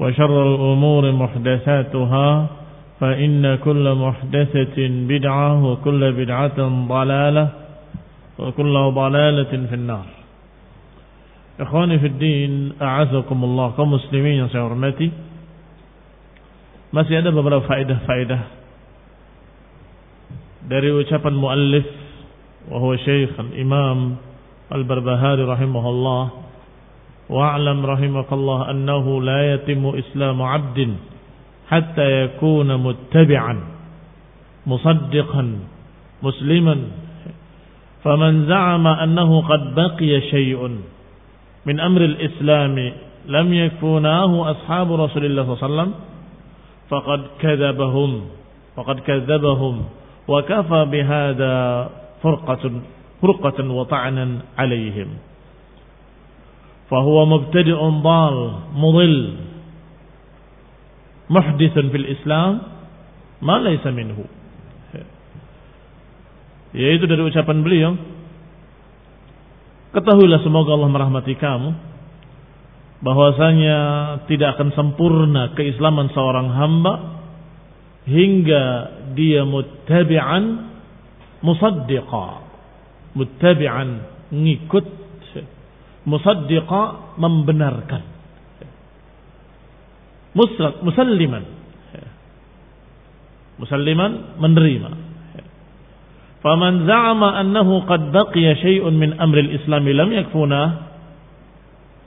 وشر الأمور محدثاتها فإن كل محدثة بدعة وكل بدعة ضلالة وكل ضلالة في النار. إخواني في الدين أعزكم الله كمسلمين yang saya hormati. Masih ada beberapa faedah-faedah dari ucapan muallif وهو شيخ الإمام البربهاري رحمه الله واعلم رحمك الله أنه لا يتم إسلام عبد حتى يكون متبعا مصدقا مسلما. فمن زعم أنه قد بقي شيء من أمر الإسلام لم يكفوناه أصحاب رسول الله صلى الله عليه وسلم فقد كذبهم فقد كذبهم وكفى بهذا فرقة فرقة وطعنا عليهم. فهو مبتدئ ضال مضل محدث في الإسلام ما ليس منه yaitu dari ucapan beliau ketahuilah semoga Allah merahmati kamu bahwasanya tidak akan sempurna keislaman seorang hamba hingga dia muttabi'an musaddiqa muttabi'an ngikut musaddiqa membenarkan. Musrat musalliman. Musalliman menerima. Faman za'ama annahu qad baqiya syai'un min amri al-islam lam yakfuna.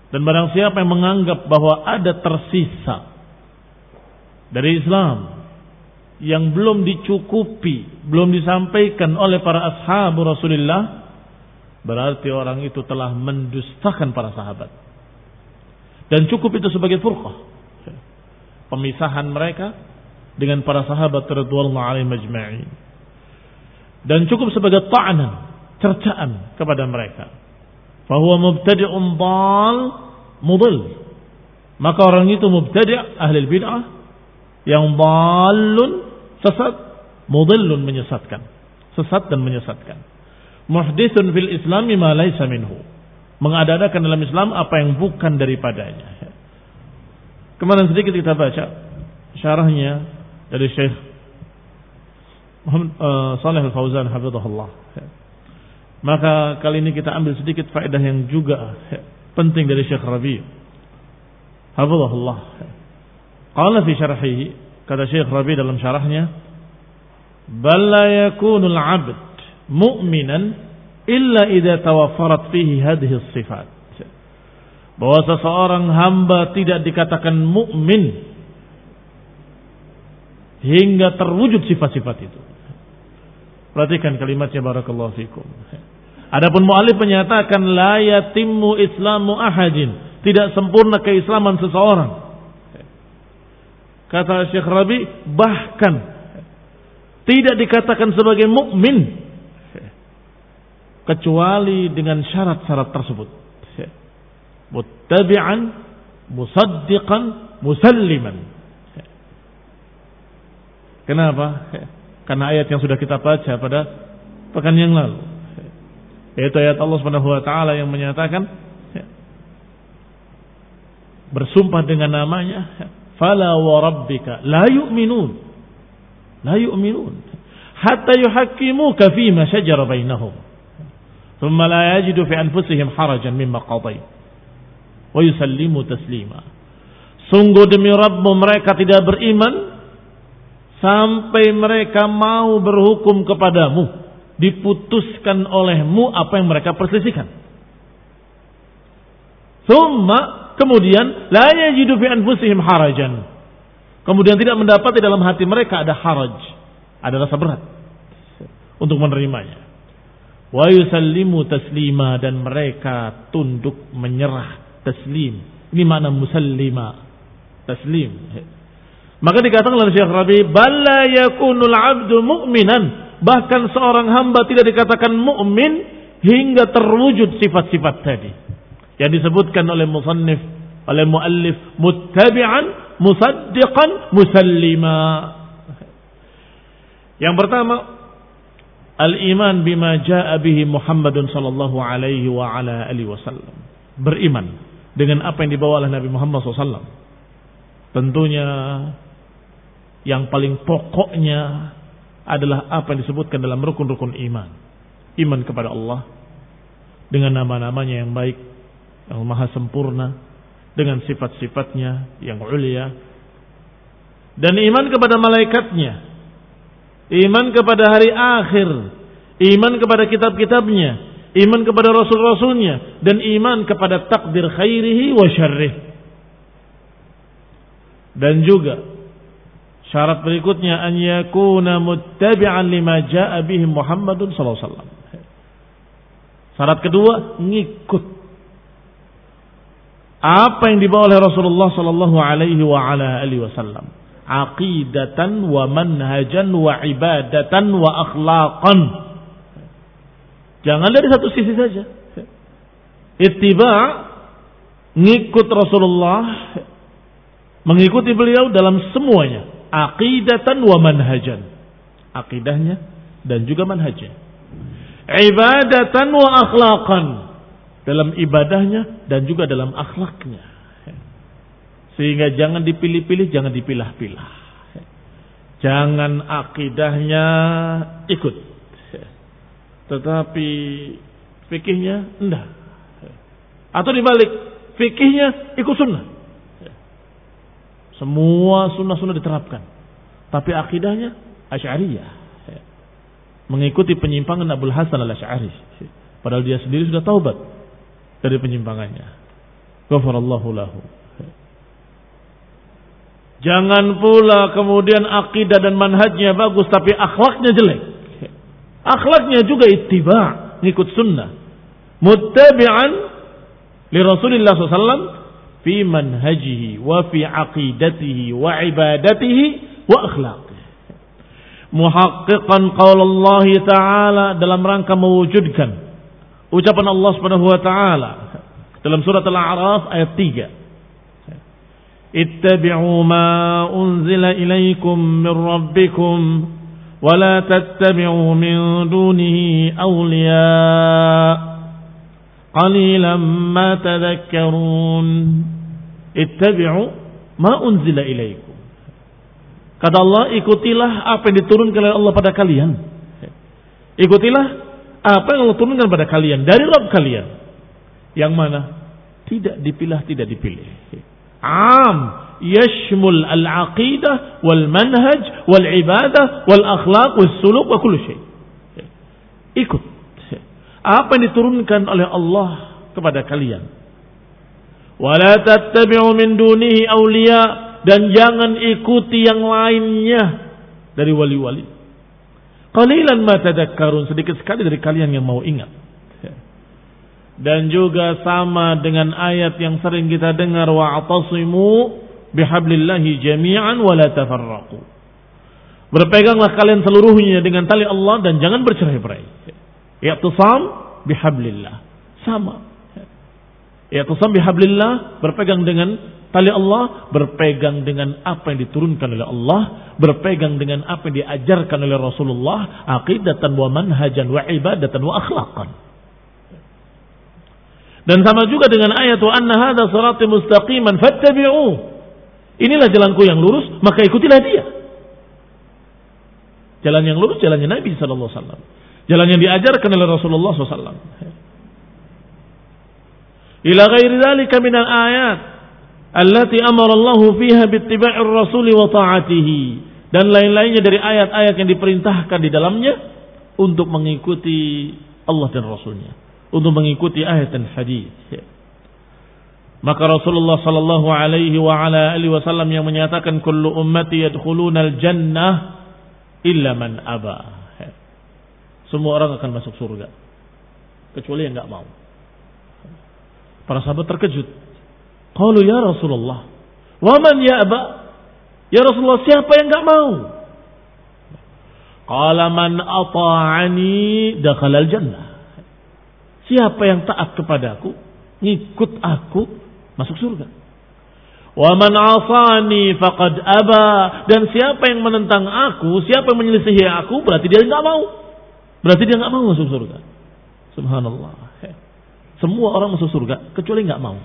Dan barang siapa yang menganggap bahwa ada tersisa dari Islam yang belum dicukupi, belum disampaikan oleh para ashab Rasulullah, berarti orang itu telah mendustakan para sahabat. Dan cukup itu sebagai furqah. Pemisahan mereka dengan para sahabat radhiyallahu alaihi majma'in. Dan cukup sebagai ta'anan, cercaan kepada mereka. Fahuwa mubtadi'un dal mudil. Maka orang itu mubtadi' ahli bid'ah yang balun sesat, mudillun menyesatkan. Sesat dan menyesatkan. Muhdithun fil islami ma laysa minhu. Mengadakan dalam Islam apa yang bukan daripadanya. Kemarin sedikit kita baca syarahnya dari Syekh Muhammad uh, Saleh Al-Fauzan hafizahullah. Maka kali ini kita ambil sedikit faedah yang juga penting dari Syekh Rabi. Hafizahullah. Qala fi syarhihi kata Syekh Rabi dalam syarahnya bal la yakunul 'abd mu'minan illa idza tawaffarat fihi hadhihi sifat bahwa seseorang hamba tidak dikatakan mukmin hingga terwujud sifat-sifat itu. Perhatikan kalimatnya barakallahu fikum. Adapun mu'alif menyatakan la yatimmu islamu ahadin, tidak sempurna keislaman seseorang. Kata Syekh Rabi, bahkan tidak dikatakan sebagai mukmin kecuali dengan syarat-syarat tersebut. Muttabi'an, musaddiqan, musalliman. Kenapa? Karena ayat yang sudah kita baca pada pekan yang lalu. Yaitu ayat Allah Subhanahu wa taala yang menyatakan bersumpah dengan namanya, "Fala wa rabbika la yu'minun." La yu'minun hatta yuhakkimuka fima shajara bainahum. Thumma la yajidu fi anfusihim harajan mimma qadait wa yusallimu taslima. Sungguh demi Rabbmu mereka tidak beriman sampai mereka mau berhukum kepadamu diputuskan olehmu apa yang mereka perselisihkan. Thumma kemudian la yajidu fi anfusihim harajan. Kemudian tidak mendapat di dalam hati mereka ada haraj ada rasa berat untuk menerimanya wa yusallimu taslima dan mereka tunduk menyerah taslim ini mana musallima taslim maka dikatakan oleh Syekh Rabi, "Balla yakunul 'abdu mu'minan." Bahkan seorang hamba tidak dikatakan mukmin hingga terwujud sifat-sifat tadi. Yang disebutkan oleh musannif, oleh muallif, muttabi'an, musaddiqan, musallima. Yang pertama, al-iman bima jaa bihi Muhammadun sallallahu alaihi wa ala alihi wasallam. Beriman dengan apa yang dibawa oleh Nabi Muhammad SAW. Tentunya yang paling pokoknya adalah apa yang disebutkan dalam rukun-rukun iman. Iman kepada Allah dengan nama-namanya yang baik, yang maha sempurna, dengan sifat-sifatnya yang ulia, dan iman kepada malaikatnya, iman kepada hari akhir, iman kepada kitab-kitabnya, iman kepada rasul-rasulnya, dan iman kepada takdir khairihi wa syarrih. Dan juga Syarat berikutnya an yakuna muttabi'an lima ja'a Muhammadun sallallahu alaihi wasallam. Syarat kedua ngikut apa yang dibawa oleh Rasulullah sallallahu alaihi wa ala alihi wasallam. Aqidatan wa manhajan wa ibadatan wa akhlaqan. Jangan dari satu sisi saja. Ittiba ngikut Rasulullah mengikuti beliau dalam semuanya aqidatan wa manhajan. Aqidahnya dan juga manhajnya. Ibadatan wa akhlaqan. Dalam ibadahnya dan juga dalam akhlaknya. Sehingga jangan dipilih-pilih, jangan dipilah-pilah. Jangan akidahnya ikut. Tetapi fikihnya enggak. Atau dibalik, fikihnya ikut sunnah. Semua sunnah-sunnah diterapkan. Tapi akidahnya Asy'ariyah. Mengikuti penyimpangan Abdul Hasan al-Asy'ari. Padahal dia sendiri sudah taubat dari penyimpangannya. Ghafarallahu lahu. Jangan pula kemudian akidah dan manhajnya bagus tapi akhlaknya jelek. Akhlaknya juga ittiba, ngikut sunnah. Muttabi'an li Rasulillah SAW fi manhajihi wa fi aqidatihi wa ibadatihi wa akhlaqih. Muhaqqiqan qaul Allah Ta'ala dalam rangka mewujudkan ucapan Allah Subhanahu wa taala dalam surat Al-A'raf ayat 3. Ma unzila ilaikum min rabbikum wa la tattabi'u min dunihi awliya' qalilan ma tadhakkarun ittabi'u ma unzila ilaikum kata Allah ikutilah apa yang diturunkan oleh Allah pada kalian. Ikutilah apa yang Allah turunkan pada kalian dari Rabb kalian. Yang mana? Tidak dipilah tidak dipilih am yashmul al-aqidah wal manhaj wal ibadah wal akhlaq wal suluk wa kullu syai ikut apa yang diturunkan oleh Allah kepada kalian. Wala tattabi'u min dunihi awliya dan jangan ikuti yang lainnya dari wali-wali. Qalilan ma tadakkarun, sedikit sekali dari kalian yang mau ingat. Dan juga sama dengan ayat yang sering kita dengar wa'tasimu bihablillahi jami'an wa la tafarraqu. Berpeganglah kalian seluruhnya dengan tali Allah dan jangan bercerai-berai. Ya'tasam bihablillah. Sama. Ya'tasam bihablillah berpegang dengan tali Allah, berpegang dengan apa yang diturunkan oleh Allah, berpegang dengan apa yang diajarkan oleh Rasulullah, aqidatan wa manhajan wa ibadatan wa akhlaqan. Dan sama juga dengan ayat wa anna hadha sirati mustaqiman fattabi'u. Inilah jalanku yang lurus, maka ikutilah dia. Jalan yang lurus jalannya Nabi sallallahu alaihi wasallam. Jalan yang diajarkan oleh Rasulullah SAW. Ila ghairi dzalika min al-ayat allati amara Allah fiha bittiba'ir rasul wa ta'atihi dan lain-lainnya dari ayat-ayat yang diperintahkan di dalamnya untuk mengikuti Allah dan Rasulnya untuk mengikuti ayat dan hadis. Maka Rasulullah sallallahu alaihi wa ala alihi wasallam yang menyatakan kullu ummati yadkhuluna al-jannah illa man aba. Semua orang akan masuk surga kecuali yang enggak mau. Para sahabat terkejut. Qalu ya Rasulullah, "Wa man ya'ba?" Ya Rasulullah, siapa yang enggak mau? Qala man ata'ani dakhala al-jannah. Siapa yang taat kepadaku, ngikut aku, masuk surga. Wa man asani faqad aba dan siapa yang menentang aku, siapa yang menyelisihi aku, berarti dia enggak mau. Berarti dia enggak mau masuk surga. Subhanallah. Semua orang masuk surga kecuali enggak mau.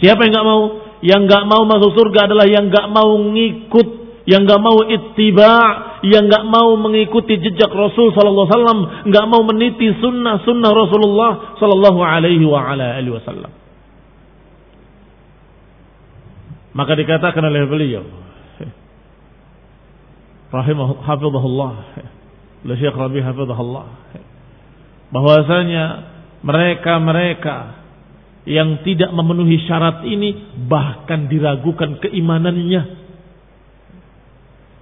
Siapa yang enggak mau? Yang enggak mau masuk surga adalah yang enggak mau ngikut, yang enggak mau ittiba, yang nggak mau mengikuti jejak Rasul Sallallahu Alaihi nggak mau meniti sunnah sunnah Rasulullah Sallallahu Alaihi Wasallam. Maka dikatakan oleh beliau, rahimah hafizahullah, oleh Syekh Rabi hafizahullah, bahwasanya mereka-mereka yang tidak memenuhi syarat ini bahkan diragukan keimanannya.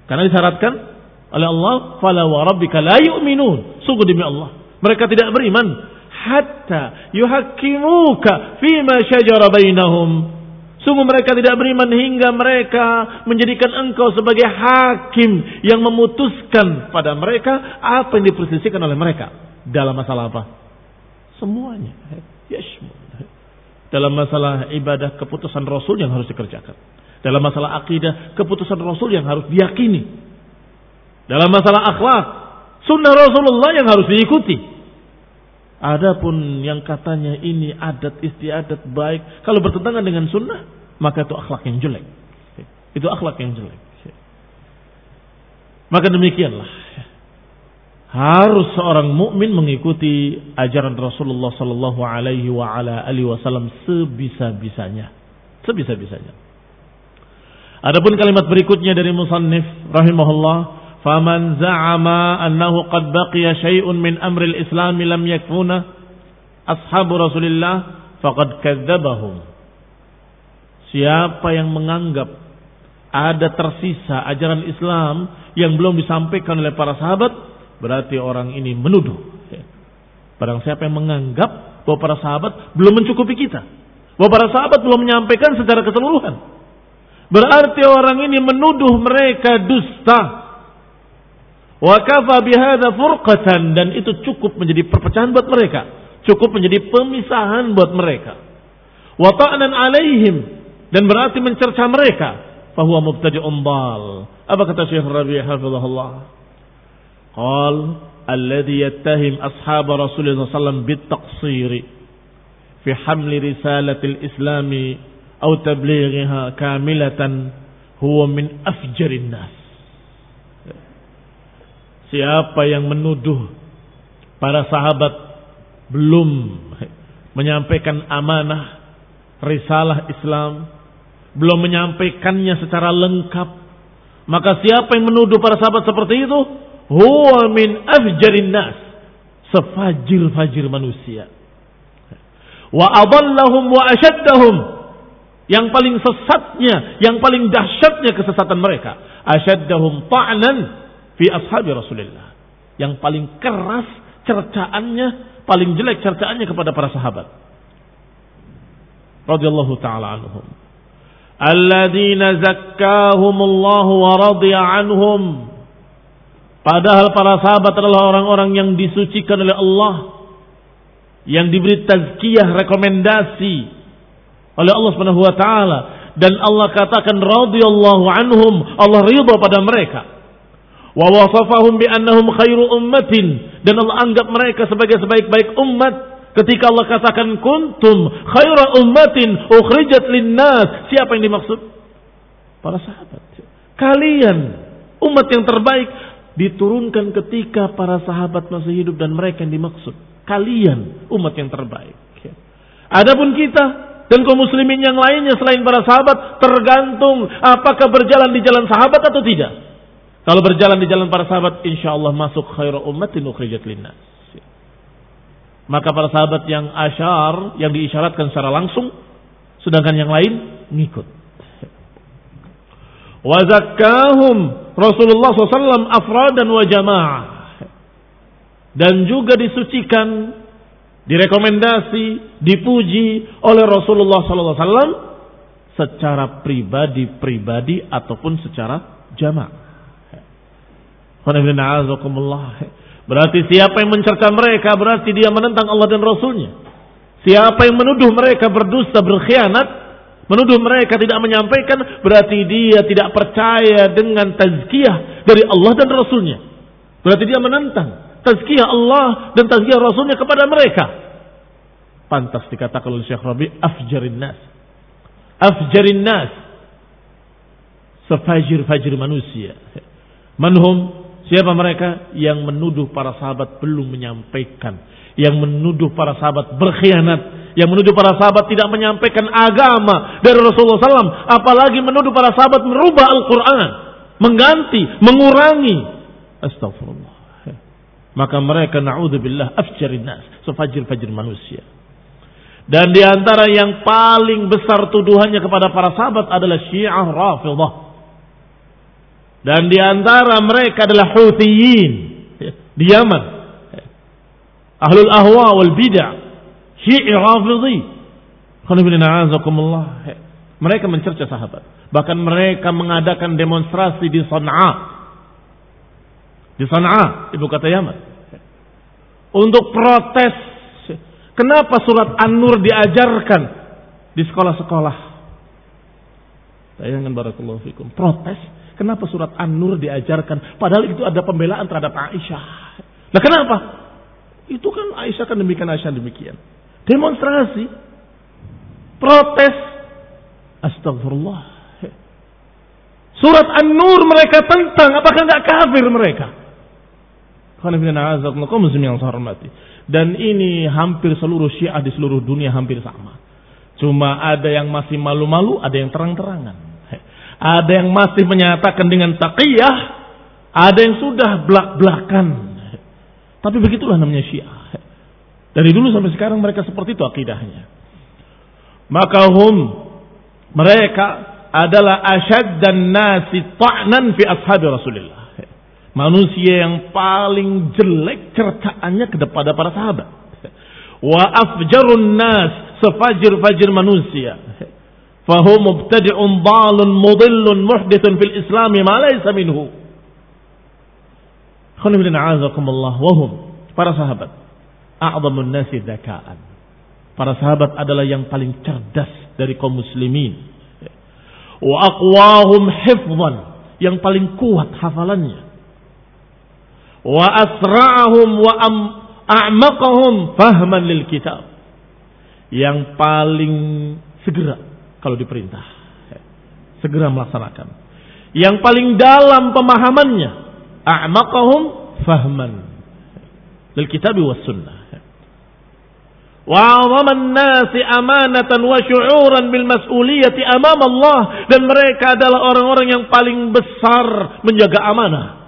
Karena disyaratkan oleh Allah, "Fala wa rabbika la yu'minun." Sungguh demi Allah, mereka tidak beriman hatta yuhakkimuka fima syajara bainahum. Sungguh mereka tidak beriman hingga mereka menjadikan engkau sebagai hakim yang memutuskan pada mereka apa yang diperselisihkan oleh mereka dalam masalah apa? Semuanya. Dalam masalah ibadah keputusan Rasul yang harus dikerjakan. Dalam masalah akidah keputusan Rasul yang harus diyakini dalam masalah akhlak, sunnah Rasulullah yang harus diikuti. Adapun yang katanya ini adat istiadat baik, kalau bertentangan dengan sunnah, maka itu akhlak yang jelek. Itu akhlak yang jelek. Maka demikianlah. Harus seorang mukmin mengikuti ajaran Rasulullah sallallahu alaihi wa ala alihi wasallam sebisa-bisanya. Sebisa-bisanya. Adapun kalimat berikutnya dari musannif rahimahullah فمن زعم أنه قد بقي شيء من أمر الإسلام لم lam أصحاب رسول الله فقد كذبهم siapa yang menganggap ada tersisa ajaran Islam yang belum disampaikan oleh para sahabat berarti orang ini menuduh. Barang siapa yang menganggap bahwa para sahabat belum mencukupi kita bahwa para sahabat belum menyampaikan secara keseluruhan berarti orang ini menuduh mereka dusta. Wa kafa bihadza furqatan dan itu cukup menjadi perpecahan buat mereka, cukup menjadi pemisahan buat mereka. Wa ta'nan alaihim dan berarti mencerca mereka, fahuwa mubtadi'un dal. Apa kata Syekh Rabi' hafizahullah? Qal alladhi yattahim ashab Rasulullah sallallahu bit-taqsiri fi hamli risalatil islami atau tablighiha kamilatan huwa min afjarin nas Siapa yang menuduh para sahabat belum menyampaikan amanah risalah Islam, belum menyampaikannya secara lengkap, maka siapa yang menuduh para sahabat seperti itu, huwa min afjarin nas, sefajir-fajir manusia. Wa adallahum wa asyaddahum, yang paling sesatnya, yang paling dahsyatnya kesesatan mereka, asyaddahum ta'nan fi ashabi Rasulullah. Yang paling keras cercaannya, paling jelek cercaannya kepada para sahabat. Radhiyallahu taala anhum. Alladzina zakkahumullahu wa radiya anhum. Padahal para sahabat adalah orang-orang yang disucikan oleh Allah. Yang diberi tazkiyah, rekomendasi oleh Allah Subhanahu wa taala dan Allah katakan radhiyallahu anhum, Allah ridha pada mereka. Wa wasafahum bi annahum khairu ummatin dan Allah anggap mereka sebagai sebaik-baik umat ketika Allah katakan kuntum khairu ummatin ukhrijat linnas. Siapa yang dimaksud? Para sahabat. Kalian umat yang terbaik diturunkan ketika para sahabat masih hidup dan mereka yang dimaksud. Kalian umat yang terbaik. Adapun kita dan kaum muslimin yang lainnya selain para sahabat tergantung apakah berjalan di jalan sahabat atau tidak. Kalau berjalan di jalan para sahabat insya Allah masuk khairu ummatin ukhrijat linnas. Maka para sahabat yang asyar, yang diisyaratkan secara langsung, sedangkan yang lain ngikut. Wazakahum Rasulullah SAW afradan wa jamaah. Dan juga disucikan direkomendasi, dipuji oleh Rasulullah SAW secara pribadi-pribadi ataupun secara jamaah. Berarti siapa yang mencerca mereka berarti dia menentang Allah dan Rasulnya. Siapa yang menuduh mereka berdusta, berkhianat, menuduh mereka tidak menyampaikan, berarti dia tidak percaya dengan tazkiyah dari Allah dan Rasulnya. Berarti dia menentang tazkiyah Allah dan tazkiyah Rasulnya kepada mereka. Pantas dikatakan oleh Syekh Rabi, afjarin nas. Afjarin nas. Sefajir-fajir manusia. Manhum, siapa mereka? Yang menuduh para sahabat belum menyampaikan. Yang menuduh para sahabat berkhianat. Yang menuduh para sahabat tidak menyampaikan agama dari Rasulullah SAW. Apalagi menuduh para sahabat merubah Al-Quran. Mengganti, mengurangi. Astagfirullah. Maka mereka na'udzubillah afjarin nas, sefajir-fajir manusia. Dan di antara yang paling besar tuduhannya kepada para sahabat adalah Syiah Rafidah. Dan di antara mereka adalah Huthiyin di Yaman. Ahlul ahwa wal bid'ah. Syiah Rafidhi. Mereka mencerca sahabat. Bahkan mereka mengadakan demonstrasi di Sana'a di Sana'a, ibu kota Yaman. Untuk protes kenapa surat An-Nur diajarkan di sekolah-sekolah. Bayangkan barakallahu fikum. Protes kenapa surat An-Nur diajarkan padahal itu ada pembelaan terhadap Aisyah. Nah kenapa? Itu kan Aisyah kan demikian Aisyah demikian. Demonstrasi protes Astagfirullah. Surat An-Nur mereka tentang, apakah nggak kafir mereka? Dan ini hampir seluruh syiah di seluruh dunia hampir sama. Cuma ada yang masih malu-malu, ada yang terang-terangan. Ada yang masih menyatakan dengan taqiyah, ada yang sudah belak-belakan. Tapi begitulah namanya syiah. Dari dulu sampai sekarang mereka seperti itu akidahnya. Maka hum, mereka adalah asyad dan nasi ta'nan fi ashabi Rasulullah manusia yang paling jelek cercaannya kepada para sahabat. Wa afjarun nas sefajir-fajir manusia. Fahu mubtadi'un dalun mudillun muhdithun fil islami ma laysa minhu. Khonibin a'azakumullah wahum. Para sahabat. A'zamun nasi daka'an. Para sahabat adalah yang paling cerdas dari kaum muslimin. Wa aqwahum hifzan. Yang paling kuat hafalannya wa asra'ahum wa am a'maqahum fahman lil kitab. Yang paling segera kalau diperintah. Segera melaksanakan. Yang paling dalam pemahamannya. A'maqahum fahman. Lil kitab wa sunnah. وعظم الناس أمانة وشعورا بالمسؤولية أمام Allah dan mereka adalah orang-orang yang paling besar menjaga amanah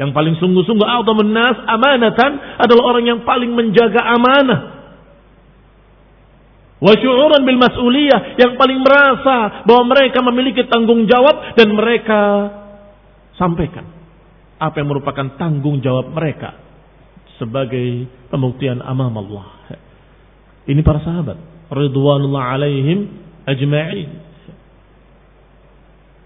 yang paling sungguh-sungguh a'dhamun nas amanatan adalah orang yang paling menjaga amanah. Wa syu'uran bil mas'uliyah yang paling merasa bahwa mereka memiliki tanggung jawab dan mereka sampaikan. apa yang merupakan tanggung jawab mereka sebagai pembuktian amam Allah. Ini para sahabat ridwanullah alaihim ajma'in.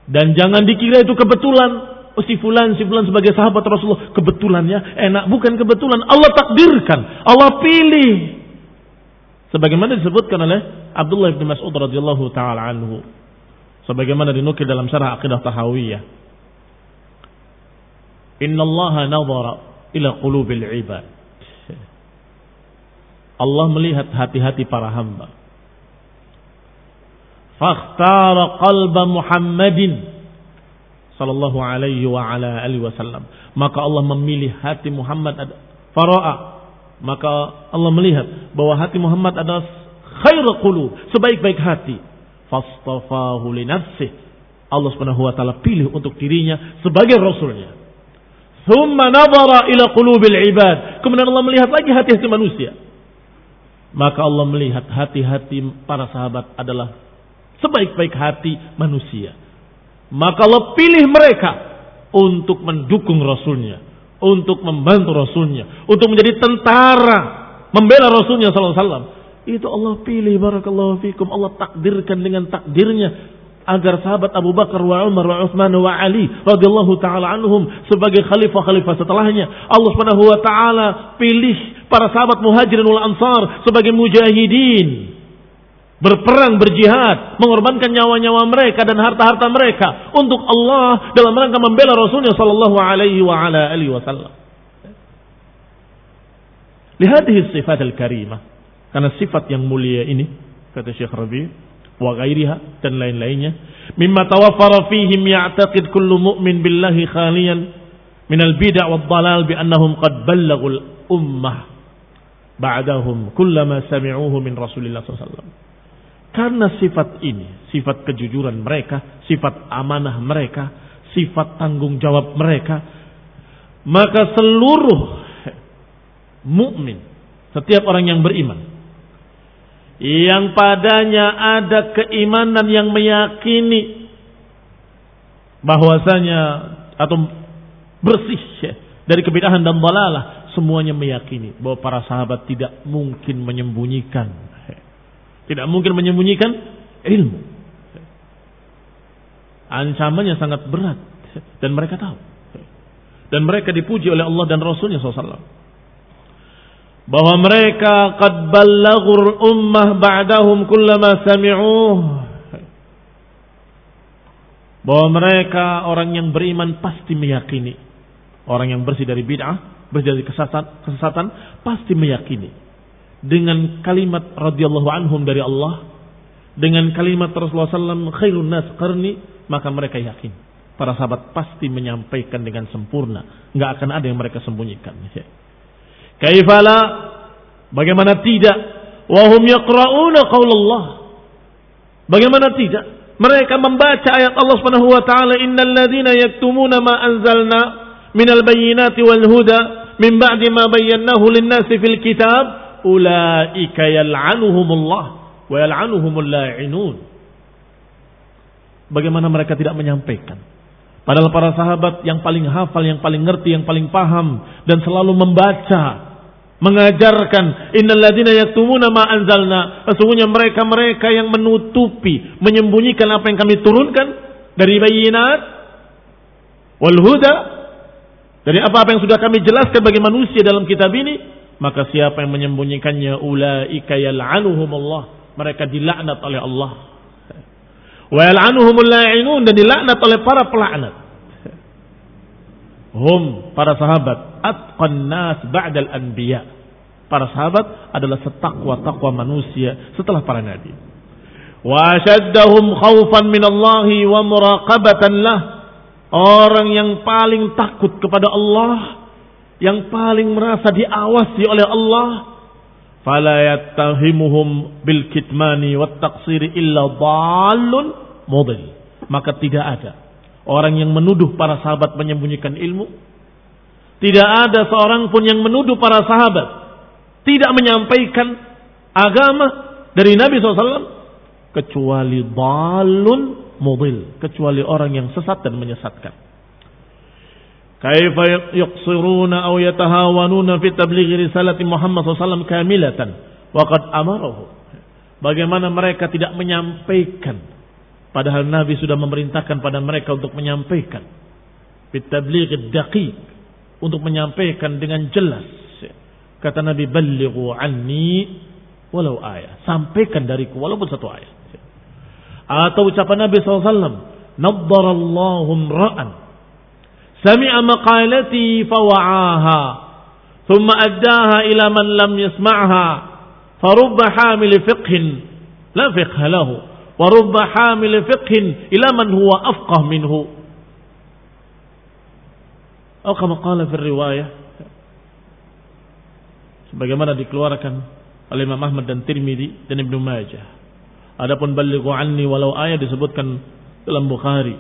Dan jangan dikira itu kebetulan. Oh, si fulan, si fulan sebagai sahabat Rasulullah. Kebetulannya enak. Bukan kebetulan. Allah takdirkan. Allah pilih. Sebagaimana disebutkan oleh Abdullah bin Mas'ud radhiyallahu taala anhu. Sebagaimana dinukil dalam syarah Aqidah Tahawiyah. Inna Allah nazara ila qulubil ibad. Allah melihat hati-hati para hamba. Fakhtara qalba Muhammadin sallallahu alaihi wa ala alihi wasallam. Maka Allah memilih hati Muhammad fara'a. Maka Allah melihat bahwa hati Muhammad adalah khairul qulub, sebaik-baik hati. Fastafahu li nafsih. Allah Subhanahu wa taala pilih untuk dirinya sebagai rasulnya. Thumma nadhara ila qulubil ibad. Kemudian Allah melihat lagi hati-hati manusia. Maka Allah melihat hati-hati para sahabat adalah sebaik-baik hati manusia. Maka Allah pilih mereka untuk mendukung Rasulnya, untuk membantu Rasulnya, untuk menjadi tentara membela Rasulnya Sallallahu Alaihi Wasallam. Itu Allah pilih barakallahu fikum. Allah takdirkan dengan takdirnya agar sahabat Abu Bakar wa Umar wa Utsman wa Ali radhiyallahu taala anhum sebagai khalifah-khalifah setelahnya. Allah Subhanahu wa taala pilih para sahabat Muhajirin wal Ansar sebagai mujahidin. Berperang, berjihad, mengorbankan nyawa-nyawa mereka dan harta-harta mereka untuk Allah dalam rangka membela Rasulnya sallallahu alaihi wa ala alihi wasallam. Lihadihi sifat al-karimah. Karena sifat yang mulia ini, kata Syekh Rabi' wa ghairiha dan lain-lainnya mimma tawaffara fihim ya'taqid kullu mu'min billahi khaliyan min al-bid'a wad dalal bi annahum qad ballaghul ummah ba'dahum kullama sami'uhu min Rasulillah sallallahu karena sifat ini sifat kejujuran mereka sifat amanah mereka sifat tanggung jawab mereka maka seluruh mukmin setiap orang yang beriman yang padanya ada keimanan yang meyakini bahwasanya atau bersih dari kebidahan dan balalah semuanya meyakini bahwa para sahabat tidak mungkin menyembunyikan tidak mungkin menyembunyikan ilmu. Ancamannya sangat berat. Dan mereka tahu. Dan mereka dipuji oleh Allah dan Rasulnya SAW bahwa mereka qad ballaghur ummah ba'dahum kullama sami'uh. Bahwa mereka orang yang beriman pasti meyakini. Orang yang bersih dari bid'ah bersih dari kesesatan, kesesatan pasti meyakini dengan kalimat radhiyallahu anhum dari Allah dengan kalimat Rasulullah SAW khairun nas qarni maka mereka yakin. Para sahabat pasti menyampaikan dengan sempurna. Nggak akan ada yang mereka sembunyikan. Kaifala bagaimana tidak? Wahum yaqrauna qaulullah Bagaimana tidak? Mereka membaca ayat Allah Subhanahu wa taala innal ladzina yaktumuna ma anzalna minal bayyinati wal huda min ba'di ma bayyanahu lin-nasi fil kitab ulaika yal'anuhumullah wa yal'anuhumul la'inun. Bagaimana mereka tidak menyampaikan? Padahal para sahabat yang paling hafal, yang paling ngerti, yang paling paham dan selalu membaca mengajarkan innalladzina yaktumuna ma anzalna sesungguhnya mereka-mereka yang menutupi menyembunyikan apa yang kami turunkan dari bayinat wal huda dari apa-apa yang sudah kami jelaskan bagi manusia dalam kitab ini maka siapa yang menyembunyikannya ulaika yal'anuhumullah mereka dilaknat oleh Allah wa yal'anuhumul la'inun dan dilaknat oleh para pelaknat hum para sahabat atqan nas ba'dal anbiya. Para sahabat adalah setakwa-takwa manusia setelah para nabi. Wa ashaddahum khaufan min Allah wa muraqabatan lah. Orang yang paling takut kepada Allah, yang paling merasa diawasi oleh Allah, fala yattahimuhum bil kitmani wat taqsiri illa dhalun mudil. Maka tidak ada orang yang menuduh para sahabat menyembunyikan ilmu tidak ada seorang pun yang menuduh para sahabat tidak menyampaikan agama dari Nabi SAW kecuali balun mobil, kecuali orang yang sesat dan menyesatkan. Kaifa yuqsiruna aw yatahawanuna fi tablighi risalati Muhammad SAW kamilatan wa qad amarahu. Bagaimana mereka tidak menyampaikan padahal Nabi sudah memerintahkan pada mereka untuk menyampaikan fi tablighi daqiq untuk menyampaikan dengan jelas. Kata Nabi ballighu anni walau ayat. Sampaikan dariku walaupun satu ayat. Atau ucapan Nabi SAW. Naddarallahu ra'an sami'a maqalati fawa'aha thumma addaha ila man lam yasma'ha farubba hamil fiqhin la fiqha lahu wa man huwa afqah minhu atau kama qala fi sebagaimana dikeluarkan oleh Imam Ahmad dan Tirmidzi dan Ibnu Majah. Adapun balighu anni walau ayat disebutkan dalam Bukhari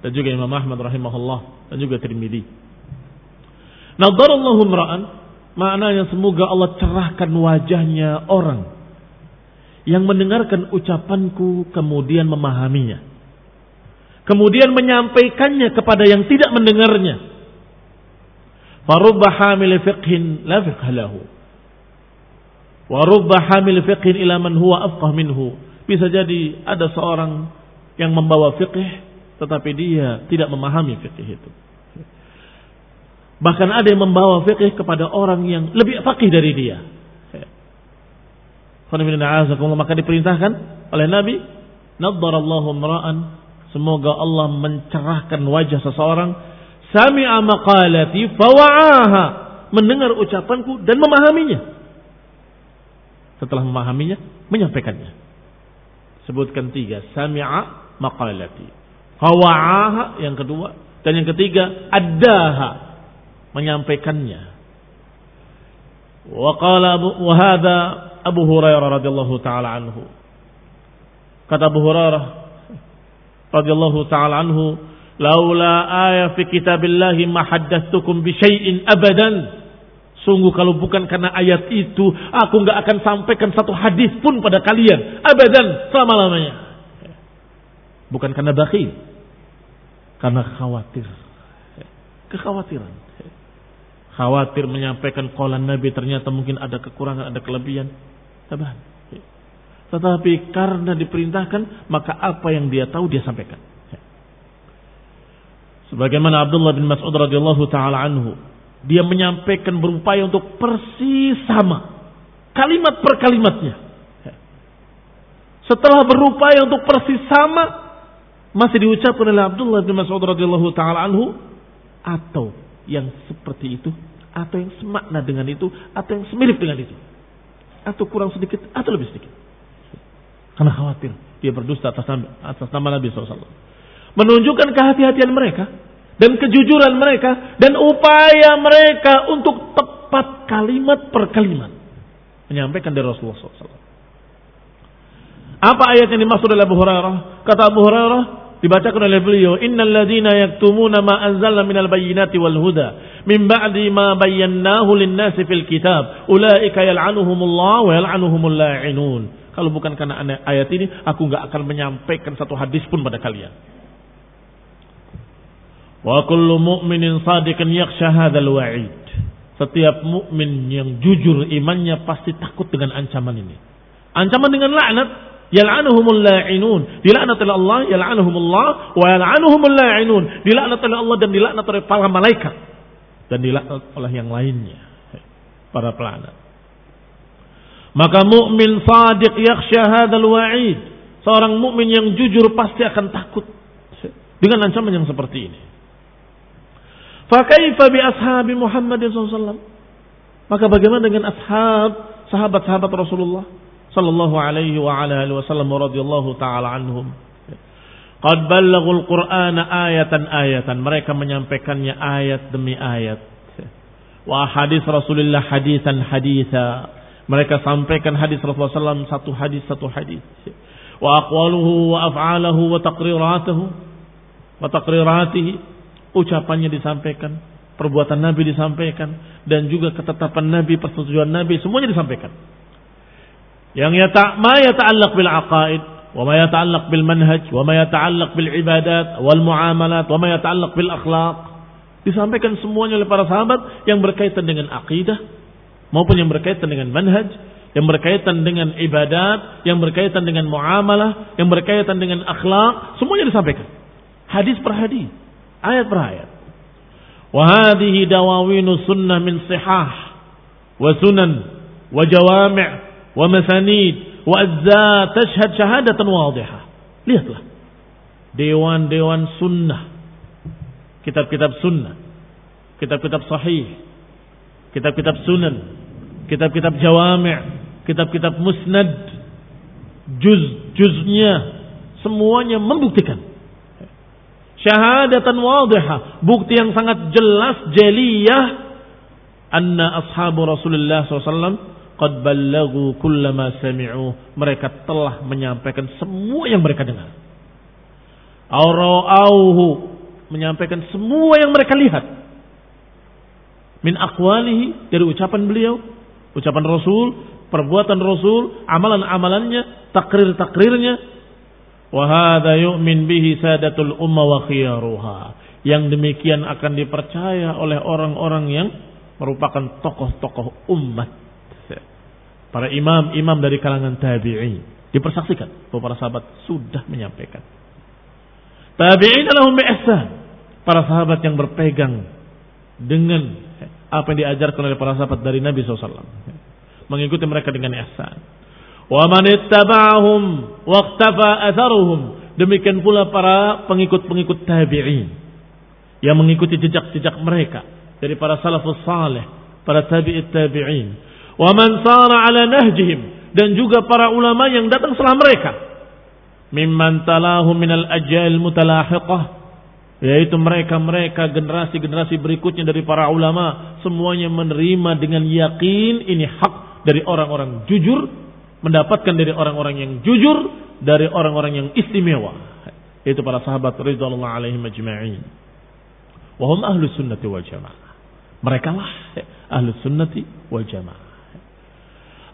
dan juga Imam Ahmad rahimahullah dan juga Tirmidzi. Nadarallahu mra'an maknanya semoga Allah cerahkan wajahnya orang yang mendengarkan ucapanku kemudian memahaminya. Kemudian menyampaikannya kepada yang tidak mendengarnya. Farubba hamil fiqhin la fiqh lahu. Wa rubba hamil fiqhin ila man huwa afqah minhu. Bisa jadi ada seorang yang membawa fiqh tetapi dia tidak memahami fikih itu. Bahkan ada yang membawa fikih kepada orang yang lebih fakih dari dia. Maka diperintahkan oleh Nabi, Naddarallahu mra'an, semoga Allah mencerahkan wajah seseorang, sami'a maqalati fawa'aha, mendengar ucapanku dan memahaminya. Setelah memahaminya, menyampaikannya. Sebutkan tiga, sami'a maqalati. Hawa'aha yang kedua. Dan yang ketiga, addaha. Menyampaikannya. Wa qala Abu, wa hadha Abu Hurairah radhiyallahu taala anhu. Kata Abu Hurairah radhiyallahu taala anhu, "Laula aya fi kitabillahi ma haddatsukum bi syai'in abadan." Sungguh kalau bukan karena ayat itu, aku nggak akan sampaikan satu hadis pun pada kalian. Abadan selama-lamanya. Bukan karena bakhil. Karena khawatir. Kekhawatiran. Khawatir menyampaikan kolan Nabi ternyata mungkin ada kekurangan, ada kelebihan. Tabahan. Tetapi karena diperintahkan, maka apa yang dia tahu dia sampaikan. Sebagaimana Abdullah bin Mas'ud radhiyallahu taala anhu, dia menyampaikan berupaya untuk persis sama kalimat per kalimatnya. Setelah berupaya untuk persis sama, masih diucapkan oleh Abdullah bin Mas'ud radhiyallahu taala anhu atau yang seperti itu atau yang semakna dengan itu atau yang semirip dengan itu atau kurang sedikit atau lebih sedikit. Karena khawatir dia berdusta atas nama, atas nama Nabi SAW menunjukkan kehati-hatian mereka dan kejujuran mereka dan upaya mereka untuk tepat kalimat per kalimat. Menyampaikan dari Rasulullah SAW apa ayat yang dimaksud oleh Abu Hurairah? Kata Abu Hurairah, dibacakan oleh beliau, "Innal ladzina yaktumuna ma anzalna minal bayyinati wal huda min ba'di ma bayyanahu lin-nasi fil kitab, ulaika yal'anuhumullah wa yal'anuhumul la'inun." Kalau bukan karena ayat ini, aku nggak akan menyampaikan satu hadis pun pada kalian. Wa kullu mu'minin sadiqin yakhsha hadzal wa'id. Setiap mukmin yang jujur imannya pasti takut dengan ancaman ini. Ancaman dengan laknat Yal'anuhumul la'inun. Dilaknat oleh Allah, yal'anuhumullah wa yal'anuhumul la'inun. Dilaknat oleh Allah dan dilaknat oleh para malaikat dan dilaknat oleh yang lainnya. Para pelaknat. Maka mukmin sadiq yakhsha hadzal wa'id. Seorang mukmin yang jujur pasti akan takut dengan ancaman yang seperti ini. Fakaifa bi ashabi Muhammad SAW? Maka bagaimana dengan ashab, sahabat-sahabat Rasulullah? Sallallahu alaihi wa ala alihi wasallam radhiyallahu taala anhum. Qad ballaghul Qur'ana ayatan ayatan. Mereka menyampaikannya ayat demi ayat. Wa hadis Rasulullah hadisan haditha. Mereka sampaikan hadis Rasulullah SAW satu hadis satu hadis. Wa aqwaluhu wa af'alahu wa taqriratuhu wa taqriratihi. Ucapannya disampaikan, perbuatan Nabi disampaikan dan juga ketetapan Nabi, persetujuan Nabi semuanya disampaikan yang yata ma yata'allaq bil aqaid wa ma yata'allaq bil manhaj wa ma yata'allaq bil ibadat wal muamalat wa ma yata'allaq bil akhlaq Disampaikan semuanya oleh para sahabat yang berkaitan dengan akidah maupun yang berkaitan dengan manhaj, yang berkaitan dengan ibadat, yang berkaitan dengan muamalah, yang berkaitan dengan akhlak, semuanya disampaikan. Hadis per hadis, ayat per ayat. Wa hadhihi dawawinu sunnah min sihah wa sunan wa jawami' wa masanid wa azza tashhad syahadatan wadihah. Lihatlah. Dewan-dewan sunnah. Kitab-kitab sunnah, kitab-kitab sahih, kitab-kitab sunan, kitab-kitab jawami', kitab-kitab musnad, juz-juznya. Semuanya membuktikan. Syahadatan wadihah, bukti yang sangat jelas jeliyah anna ashabu Rasulullah SAW qad ballagu kullama sami'u mereka telah menyampaikan semua yang mereka dengar. Aura'auhu menyampaikan semua yang mereka lihat. Min akwalihi dari ucapan beliau, ucapan Rasul, perbuatan Rasul, amalan-amalannya, takrir-takrirnya. Wahada yu'min bihi sadatul umma wa khiyaruha. Yang demikian akan dipercaya oleh orang-orang yang merupakan tokoh-tokoh umat. Para imam-imam dari kalangan tabi'in. Dipersaksikan bahwa para sahabat sudah menyampaikan. Tabi'in lahum bi'ihsan. Para sahabat yang berpegang dengan apa yang diajarkan oleh para sahabat dari Nabi SAW. Mengikuti mereka dengan ihsan. Wa man ittaba'ahum waqtafa atharuhum. Demikian pula para pengikut-pengikut tabi'in yang mengikuti jejak-jejak mereka dari para salafus salih, para tabi'it tabi'in. Wa man sara ala nahjihim. Dan juga para ulama yang datang setelah mereka. Mimman talahu minal ajal mutalahiqah. Yaitu mereka-mereka generasi-generasi berikutnya dari para ulama semuanya menerima dengan yakin ini hak dari orang-orang jujur mendapatkan dari orang-orang yang jujur dari orang-orang yang istimewa. Yaitu para sahabat ridwanullah alaihim ajma'in. Wa hum ahlus sunnati wal jamaah. Mereka lah ahlus sunnati wal jamaah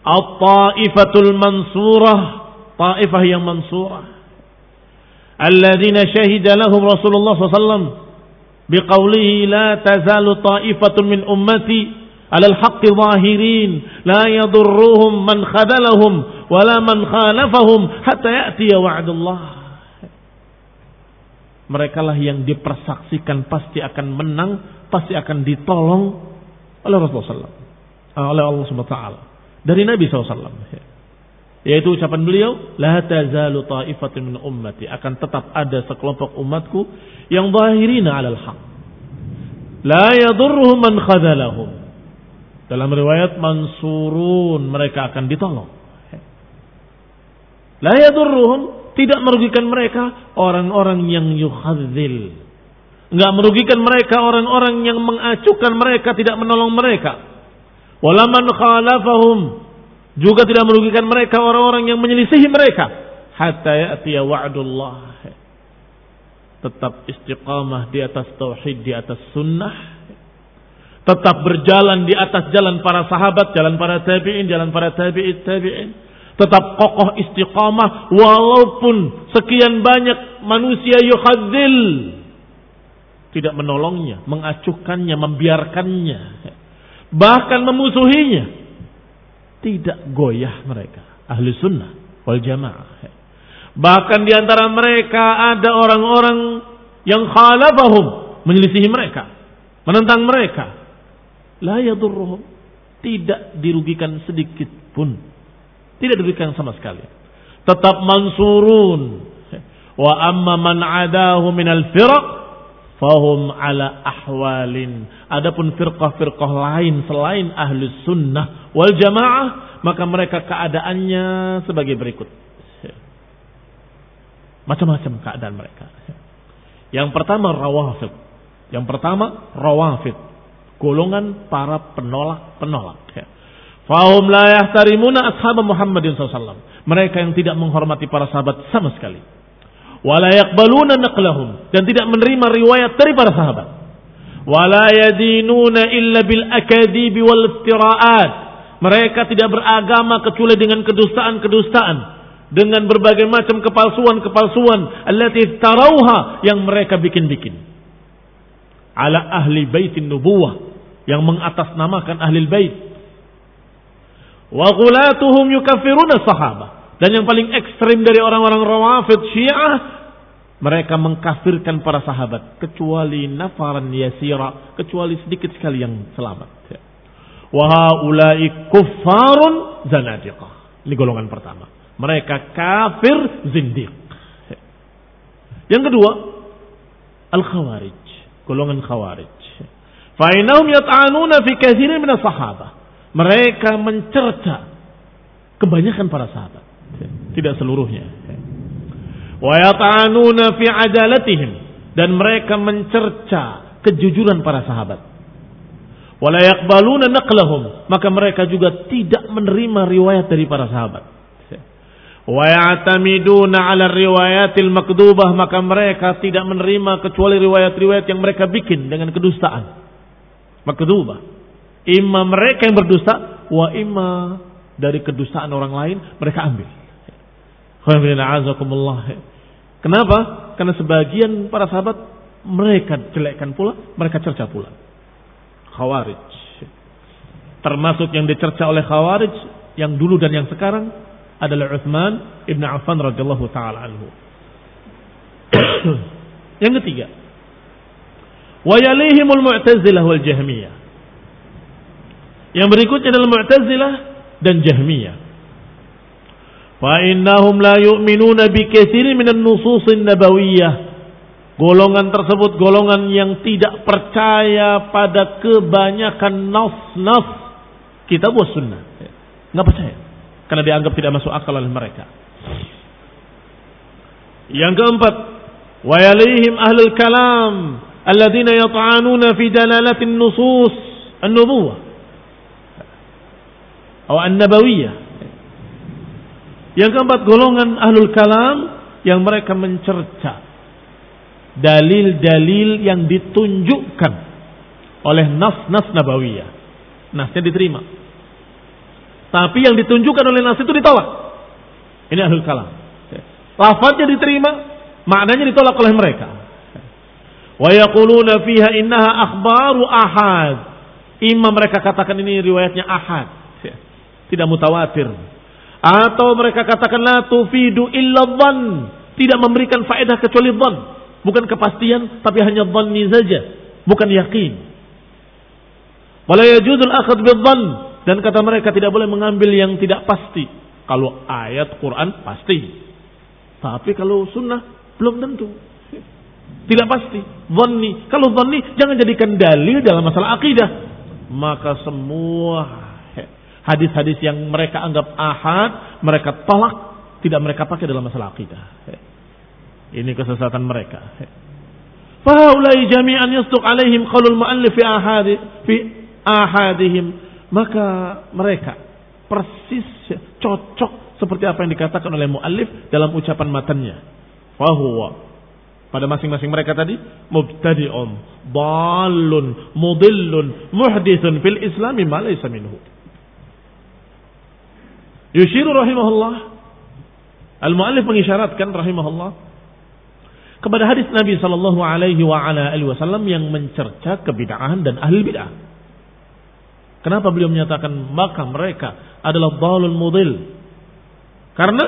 at-taifatul mansurah Taifah yang mansurah. Alladzina syahida lahum Rasulullah SAW biqaulihi la tazalu ta'ifatun min ummati ala al-haqqi zahirin la yadurruhum man khadalahum wala man khalafahum hatta ya'tiya wa'dullah. Mereka lah yang dipersaksikan pasti akan menang, pasti akan ditolong oleh Rasulullah SAW. Oleh Allah Subhanahu wa taala. Dari Nabi SAW. Yaitu ucapan beliau, La tazalu ta'ifatun min ummati. Akan tetap ada sekelompok umatku yang zahirina alal haq. La yadurruhum man khadalahum. Dalam riwayat mansurun mereka akan ditolong. La yadurruhum tidak merugikan mereka orang-orang yang yukhadzil. Enggak merugikan mereka orang-orang yang mengacukan mereka tidak menolong mereka. Walaman khalafahum juga tidak merugikan mereka orang-orang yang menyelisihi mereka. Hatta ya'tiya wa'dullah. Tetap istiqamah di atas tauhid, di atas sunnah. Tetap berjalan di atas jalan para sahabat, jalan para tabi'in, jalan para tabi'in, tabi'in. Tetap kokoh istiqamah walaupun sekian banyak manusia yukhadzil. Tidak menolongnya, mengacuhkannya, membiarkannya. Bahkan memusuhinya tidak goyah mereka. Ahli sunnah wal jamaah. Bahkan di antara mereka ada orang-orang yang khalafahum. Menyelisihi mereka. Menentang mereka. La yadurruhum. Tidak dirugikan sedikit pun. Tidak dirugikan sama sekali. Tetap mansurun. Wa amma man adahu minal firaq fahum ala ahwalin. Adapun firqah-firqah lain selain ahli sunnah wal jamaah maka mereka keadaannya sebagai berikut. Macam-macam keadaan mereka. Yang pertama rawafid. Yang pertama rawafid. Golongan para penolak-penolak. Fahum la yahtarimuna ashab Muhammadin SAW. Mereka yang tidak menghormati para sahabat sama sekali. Wala yakbaluna naqlahum. Dan tidak menerima riwayat dari para sahabat. Wala yadinuna illa bil akadibi mereka tidak beragama kecuali dengan kedustaan-kedustaan. Dengan berbagai macam kepalsuan-kepalsuan. Allati tarauha yang mereka bikin-bikin. ala ahli baitin nubuwah yang mengatasnamakan ahli bait. Wa ghulatuhum yukaffiruna sahabah. Dan yang paling ekstrim dari orang-orang rawafid syiah mereka mengkafirkan para sahabat kecuali nafaran yasira kecuali sedikit sekali yang selamat wa haula'i kuffarun zanadiqah. Ini golongan pertama. Mereka kafir zindiq. Yang kedua al khawarij golongan khawarij. Fa innahum yat'anuna fi katsirin min sahabah. Mereka mencerca kebanyakan para sahabat tidak seluruhnya. Wa yata'anuna fi adalatihim. Dan mereka mencerca kejujuran para sahabat. Wala yaqbaluna naqlahum. Maka mereka juga tidak menerima riwayat dari para sahabat. Wa ya'tamiduna 'ala riwayatil makdubah. Maka mereka tidak menerima kecuali riwayat-riwayat yang mereka bikin dengan kedustaan. Makdubah. Imma mereka yang berdusta wa imma dari kedustaan orang lain mereka ambil Kenapa? Karena sebagian para sahabat mereka jelekkan pula, mereka cerca pula. Khawarij. Termasuk yang dicerca oleh Khawarij yang dulu dan yang sekarang adalah Uthman ibn Affan radhiyallahu taala anhu. yang ketiga, wa yalihimul mu'tazilah wal jahmiyah. Yang berikutnya adalah Mu'tazilah dan Jahmiyah. Fa innahum la yu'minuna bi katsirin minan nususin nabawiyah. Golongan tersebut golongan yang tidak percaya pada kebanyakan nas-nas kitab was sunnah. Enggak percaya. Karena dianggap tidak masuk akal oleh mereka. Yang keempat, wa yalihim ahlul kalam alladzina yata'anuna fi dalalatin nusus an-nubuwah. Atau an-nabawiyah yang keempat golongan ahlul kalam yang mereka mencerca dalil-dalil yang ditunjukkan oleh nas-nas nabawiyah. Nasnya diterima. Tapi yang ditunjukkan oleh nas itu ditolak. Ini ahlul kalam. Lafadznya diterima, maknanya ditolak oleh mereka. Wa yaquluna fiha innaha akhbaru ahad. Imam mereka katakan ini riwayatnya ahad. Tidak mutawatir atau mereka katakan la tufidu illa dhan. Tidak memberikan faedah kecuali dhan. Bukan kepastian, tapi hanya dhanni saja. Bukan yakin. Wala yajudul akhad bidhan. Dan kata mereka tidak boleh mengambil yang tidak pasti. Kalau ayat Quran pasti. Tapi kalau sunnah belum tentu. Tidak pasti. Dhanni. Kalau dhanni jangan jadikan dalil dalam masalah akidah. Maka semua Hadis-hadis yang mereka anggap ahad, mereka tolak, tidak mereka pakai dalam masalah akidah. Ini kesesatan mereka. Fahaulai jami'an yasduq alaihim qalul mu'allif fi ahadi fi ahadihim. Maka mereka persis cocok seperti apa yang dikatakan oleh muallif dalam ucapan matanya. Fahuwa pada masing-masing mereka tadi mubtadi'un, dalun, mudillun, muhdithun fil islami ma laysa minhu. Yushiru rahimahullah. Al-muallif mengisyaratkan rahimahullah kepada hadis Nabi sallallahu alaihi wa ala alihi wasallam yang mencerca kebid'ahan dan ahli bid'ah. Kenapa beliau menyatakan maka mereka adalah dhalul mudil? Karena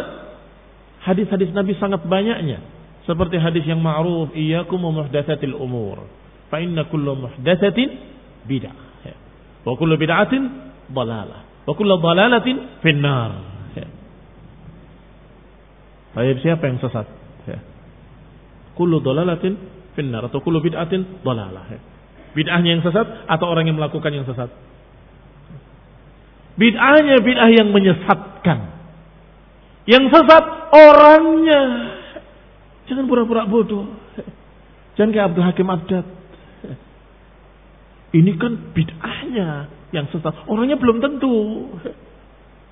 hadis-hadis Nabi sangat banyaknya. Seperti hadis yang ma'ruf, iyyakum wa umur. Fa inna kullu bid'ah. Wa kullu bid'atin dhalalah. Wa kullu dhalalatin finnar. Ya. Baik, siapa yang sesat? Ya. Kullu dhalalatin finnar atau kullu bid'atin dhalalah. Ya. Bid'ahnya yang sesat atau orang yang melakukan yang sesat? Bid'ahnya bid'ah yang menyesatkan. Yang sesat orangnya. Jangan pura-pura bodoh. Jangan kayak Abdul Hakim Abdad. Ini kan bid'ahnya yang sesat. Orangnya belum tentu.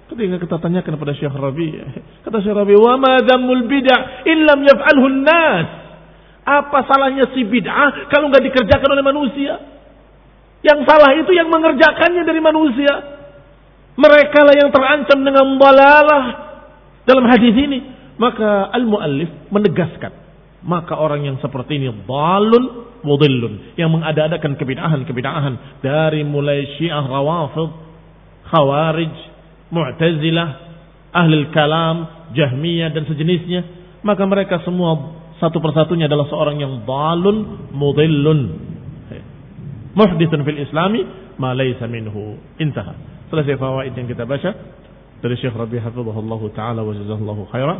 Ketika kita tanyakan kepada Syekh Rabi, kata Syekh Rabi, "Wa ma dhammul bid'ah illam yaf'alhu nas Apa salahnya si bid'ah kalau nggak dikerjakan oleh manusia? Yang salah itu yang mengerjakannya dari manusia. Mereka lah yang terancam dengan balalah dalam hadis ini. Maka al-muallif menegaskan maka orang yang seperti ini dalun mudillun yang mengada-adakan kebid'ahan-kebid'ahan dari mulai Syiah Rawafid, Khawarij, Mu'tazilah, Ahli Kalam, Jahmiyah dan sejenisnya, maka mereka semua satu persatunya adalah seorang yang dalun mudillun. Muhditsun fil Islami ma laysa minhu. Intaha. Selesai fawaid yang kita baca dari Syekh Rabi hafizahullah taala wa jazakallahu khairan.